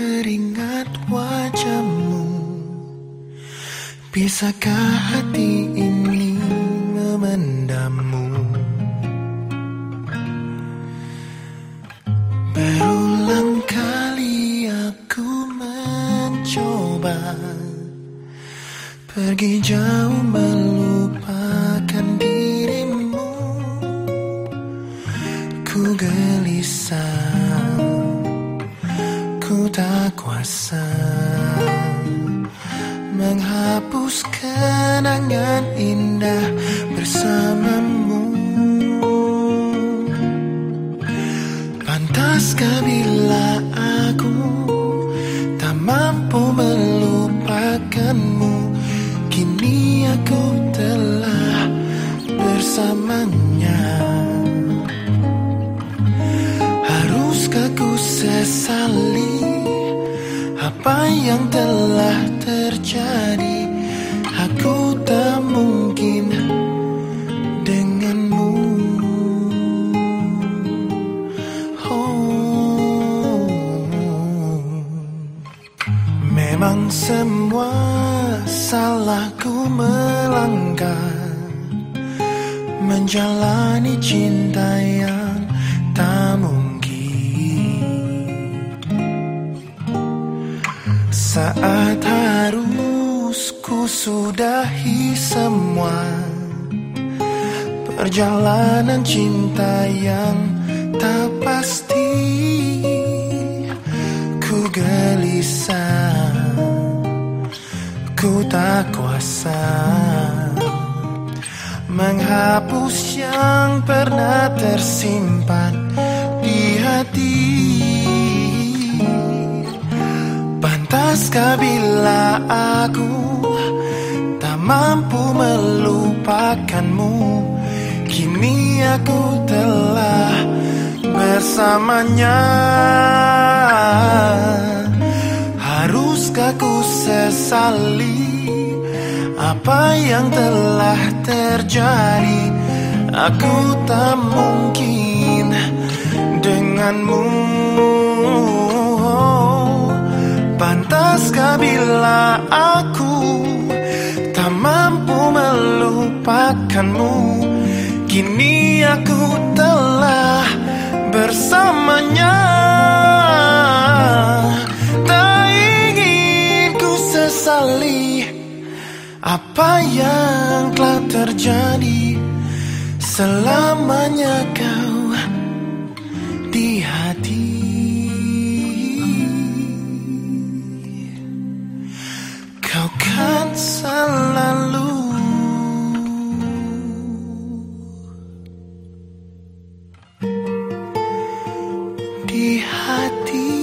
teringat wajahmu. Bisakah hati ini memendammu? Berulang kali aku mencoba. Pergi jauh tak kuasa Menghapus kenangan indah bersamamu. Pantaskah bila aku Tak mampu melupakanmu Kini aku telah bersamanya Apa yang telah terjadi? Aku tak mungkin denganmu. Oh. Memang semua salahku melangkah Menjalani cinta yang Saat harus ku sudahi semua Perjalanan cinta yang tak pasti Ku gelisah Ku tak kuasa Menghapus yang pernah tersimpan di hati Pantaskah bila aku tak mampu melupakanmu Kini aku telah bersamanya. Haruskah ku sesali apa yang telah terjadi? Aku tak mungkin denganmu aku tak mampu melupakanmu. Kini aku telah bersamanya. Tak ingin ku sesali Apa yang telah terjadi. Selamanya kau hati